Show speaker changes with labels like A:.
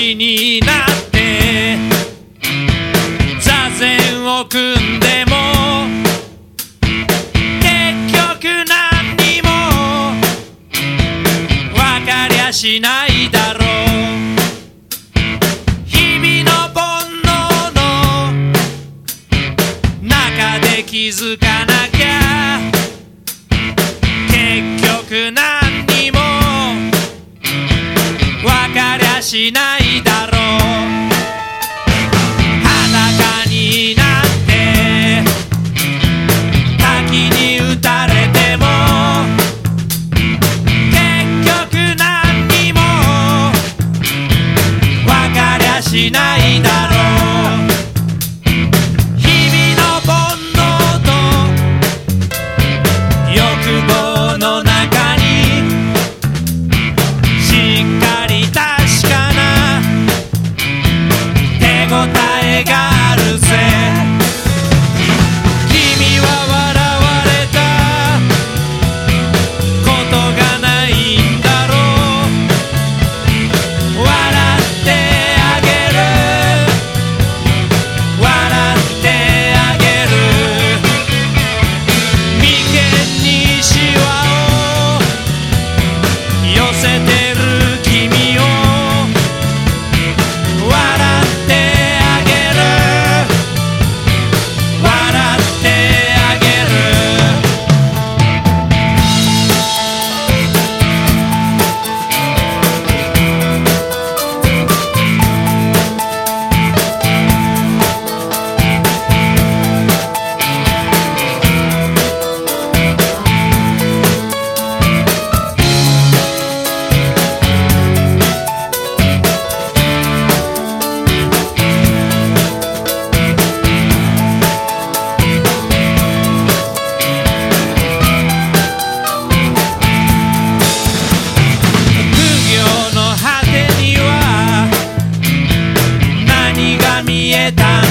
A: 嵐になって座禅を組んでも結局何にも分かりゃしないだろう。日々の煩悩の中で気づかなきゃしないだろう。裸になって滝に打たれても結局何にも分かりゃしないだろう。is eta